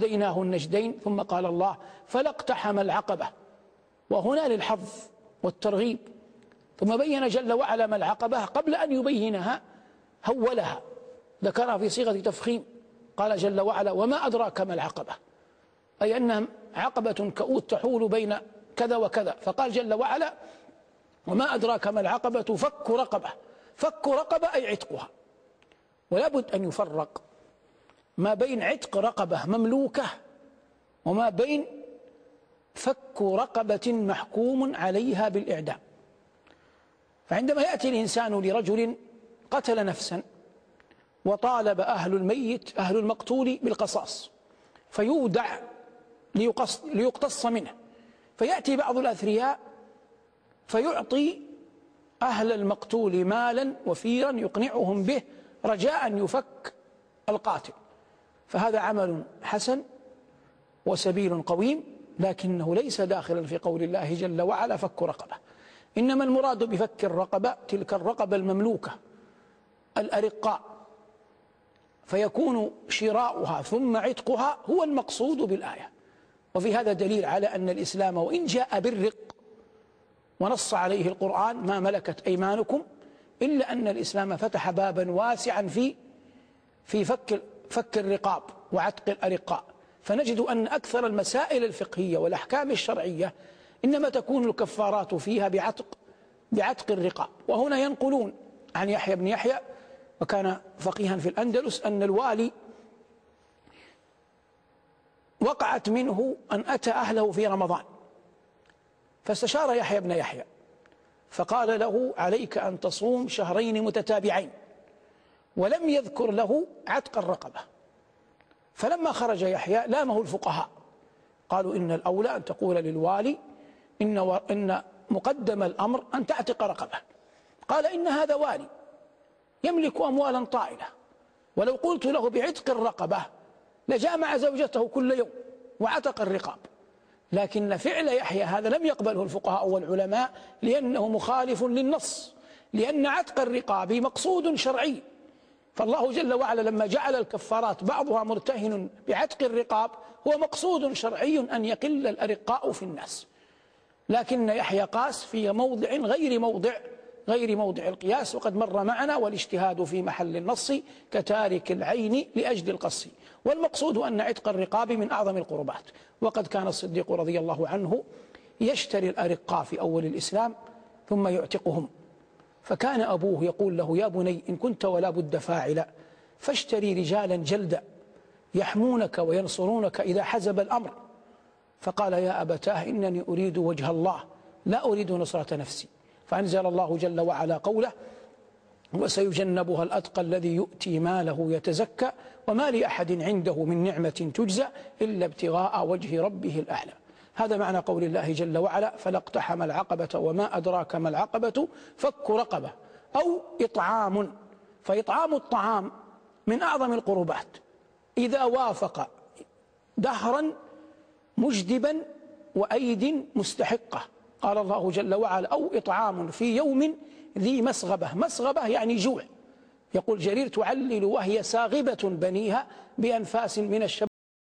هديناه النجدين ثم قال الله فلا اقتحم العقبة وهنا للحظ والترغيب. ثم بين جل وعلا ما العقبة قبل أن يبينها هولها. ذكرها في صيغة تفخيم. قال جل وعلا وما أدراك ما العقبة؟ أي أنها عقبة كؤوت تحول بين كذا وكذا. فقال جل وعلا وما أدراك ما العقبة؟ فك رقبة. فك رقبة أي عتقها. ولا بد أن يفرق. ما بين عتق رقبة مملوكة وما بين فك رقبة محكوم عليها بالإعدام. فعندما يأتي الإنسان لرجل قتل نفسا وطالب أهل الميت أهل المقتول بالقصاص فيودع ليقص, ليقتص منه. فيأتي بعض الأثرياء فيعطي أهل المقتول مالا وفيرا يقنعهم به رجاء يفك القاتل. فهذا عمل حسن وسبيل قويم لكنه ليس داخلا في قول الله جل وعلا فك رقبة. إنما المراد بفك الرقبة تلك الرقبة المملوكة الأرقاء. فيكون شراؤها ثم عتقها هو المقصود بالآية. وفي هذا دليل على أن الإسلام وإن جاء بالرق ونص عليه القرآن ما ملكت أيمانكم إلا أن الإسلام فتح بابا واسعا في في فك فك الرقاب وعتق الأرقاء. فنجد أن أكثر المسائل الفقهية والأحكام الشرعية إنما تكون الكفارات فيها بعتق بعتق الرقاب. وهنا ينقلون عن يحيى بن يحيى وكان فقيها في الأندلس أن الوالي وقعت منه أن أتى أهله في رمضان. فاستشار يحيى بن يحيى فقال له عليك أن تصوم شهرين متتابعين. ولم يذكر له عتق الرقبة. فلما خرج يحيى لامه الفقهاء. قالوا إن الأولى أن تقول للوالي إن, و... إن مقدم الأمر أن تعتق رقبة. قال إن هذا والي يملك أموالا طائلة. ولو قلت له بعتق الرقبة لجامع زوجته كل يوم وعتق الرقاب. لكن فعل يحيى هذا لم يقبله الفقهاء والعلماء لأنه مخالف للنص لأن عتق الرقاب مقصود شرعي. فالله جل وعلا لما جعل الكفارات بعضها مرتهن بعتق الرقاب هو مقصود شرعي أن يقل الأرقاء في الناس. لكن يحيى قاس في موضع غير موضع غير موضع القياس وقد مر معنا والاجتهاد في محل النص كتارك العين لأجل القص. والمقصود أن عتق الرقاب من أعظم القربات. وقد كان الصديق رضي الله عنه يشتري الأرقاء في أول الإسلام ثم يعتقهم. فكان أبوه يقول له يا بني إن كنت ولا بد فاعلا فاشتري رجالا جلدا يحمونك وينصرونك إذا حزب الأمر. فقال يا أبتاه إنني أريد وجه الله لا أريد نصرة نفسي. فأنزل الله جل وعلا قوله وسيجنبها الأتقى الذي يؤتي ماله يتزكى وما لأحد عنده من نعمة تجزى إلا ابتغاء وجه ربه الأعلى. هذا معنى قول الله جل وعلا فلا اقتحم العقبة وما أدراك ما العقبة فك رقبة أو إطعام فإطعام الطعام من أعظم القربات. إذا وافق دهرا مجدبا وأيد مستحقة. قال الله جل وعلا أو إطعام في يوم ذي مسغبة مسغبة يعني جوع. يقول جرير تعلل وهي ساغبة بنيها بأنفاس من الشباب